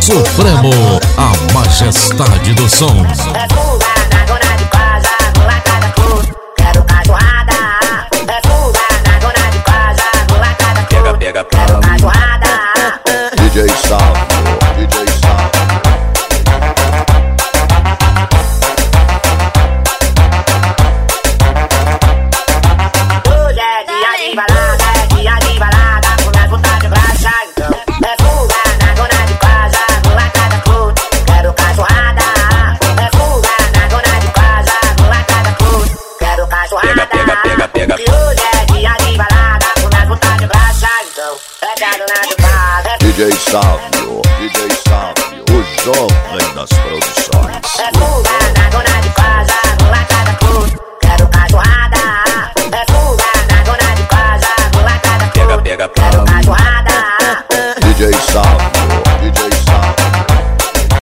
Supremo, a majestade do som. DJ Salvio, DJ Salvio,